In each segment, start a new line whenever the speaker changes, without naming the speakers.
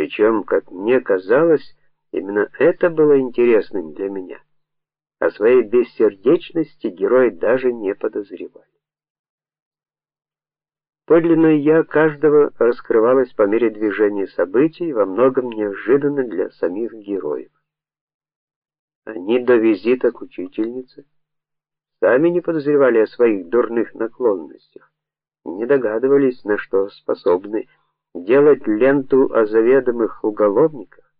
Причем, как мне казалось, именно это было интересным для меня. О своей бессердечности герои даже не подозревали. Подлинное я каждого раскрывалось по мере движения событий, во многом неожиданно для самих героев. Они до визита к учительнице сами не подозревали о своих дурных наклонностях, не догадывались, на что способны делать ленту о заведомых уголовниках,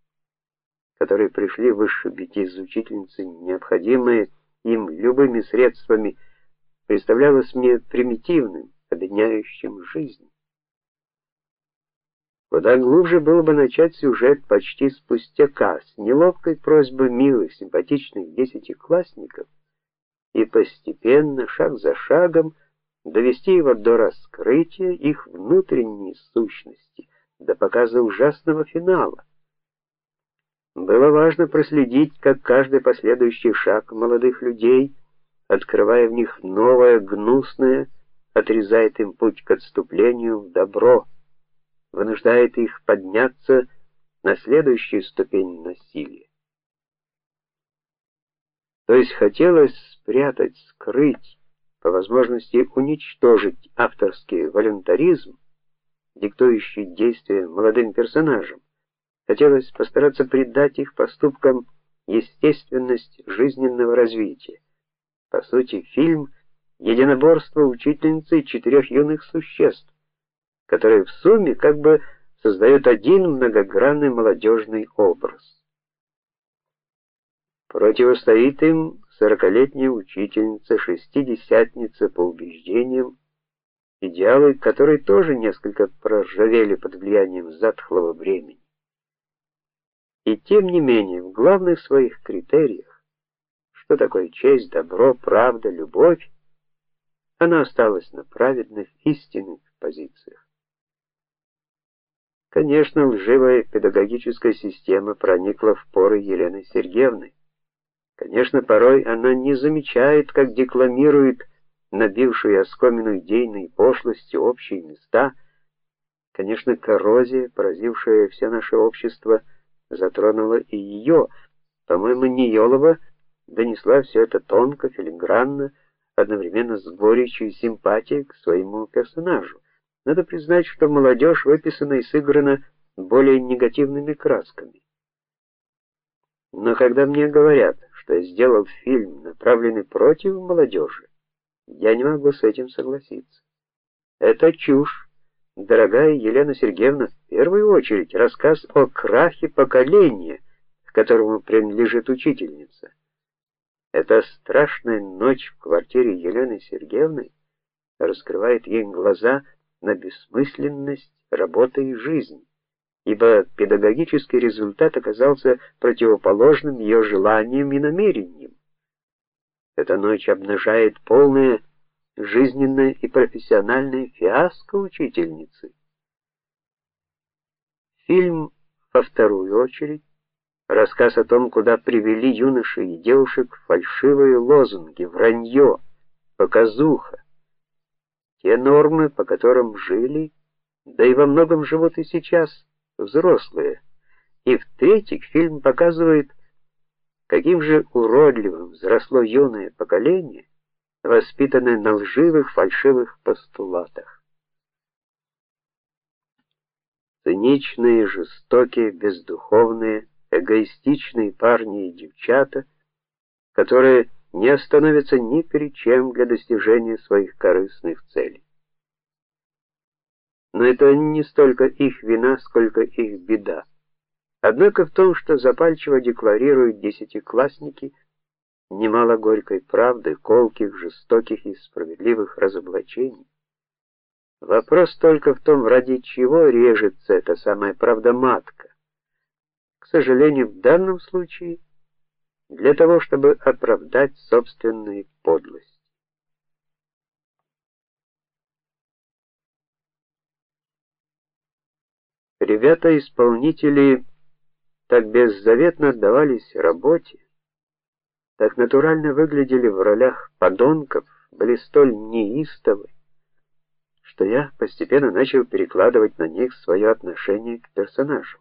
которые пришли вышибить из учительницы необходимые им любыми средствами, представлялось мне примитивным, обедняющим жизнь. Куда глубже было бы начать сюжет почти с пустяка, с неловкой просьбы милых, симпатичных десятиклассников и постепенно, шаг за шагом, довести его до раскрытия их внутренней сущности, до показа ужасного финала. Было важно проследить, как каждый последующий шаг молодых людей, открывая в них новое гнусное, отрезает им путь к отступлению в добро, вынуждает их подняться на следующую ступень насилия. То есть хотелось спрятать, скрыть, по возможности уничтожить авторский волюнтаризм, диктующий действия молодым персонажам. Хотелось постараться придать их поступкам естественность жизненного развития. По сути, фильм единоборство учительницы и четырех юных существ, которые в сумме как бы создают один многогранный молодежный образ. Противостоит им сорокалетняя учительница, шестидесятница по убеждениям, идеалы которой тоже несколько проржавели под влиянием затхлого времени. И тем не менее, в главных своих критериях, что такое честь, добро, правда, любовь, она осталась на праведных, истинных позициях. Конечно, лживая педагогическая система проникла в поры Елены Сергеевны. Конечно, порой она не замечает, как декламирует набившую оскомину идейной пошлости общие места. Конечно, коррозия, поразившая все наше общество, затронула и ее. По-моему, Ниелова донесла все это тонко, филигранно, одновременно с горечью и симпатией к своему персонажу. Надо признать, что молодежь выписана и сыграна более негативными красками. Но когда мне говорят, что я сделал фильм, направленный против молодежи, я не могу с этим согласиться. Это чушь. Дорогая Елена Сергеевна, в первую очередь рассказ о крахе поколения, к которому принадлежит учительница. Эта страшная ночь в квартире Елены Сергеевны раскрывает ей глаза на бессмысленность работы и жизни, ибо педагогический результат оказался противоположным ее желаниям и намерениям. Эта ночь обнажает полное жизненное и профессиональное фиаско учительницы. Фильм во вторую очередь рассказ о том, куда привели юношей и девушек фальшивые лозунги, вранье, показуха. Те нормы, по которым жили, да и во многом живут и сейчас взрослые. И в-третьих, фильм показывает, каким же уродливым взросло юное поколение, воспитанное на лживых, фальшивых постулатах. Циничные, жестокие, бездуховные, эгоистичные парни и девчата, которые не остановятся ни перед чем для достижения своих корыстных целей. Но это не столько их вина, сколько их беда. Однако в том, что запальчиво декларируют десятиклассники, немало горькой правды, колких, жестоких и справедливых разоблачений. Вопрос только в том, ради чего режется эта самая правда-матка. К сожалению, в данном случае для того, чтобы оправдать собственную подлость. Ребята-исполнители так беззаветно отдавались работе, так натурально выглядели в ролях подонков, были столь неистовы, что я постепенно начал перекладывать на них свое отношение к персонажам.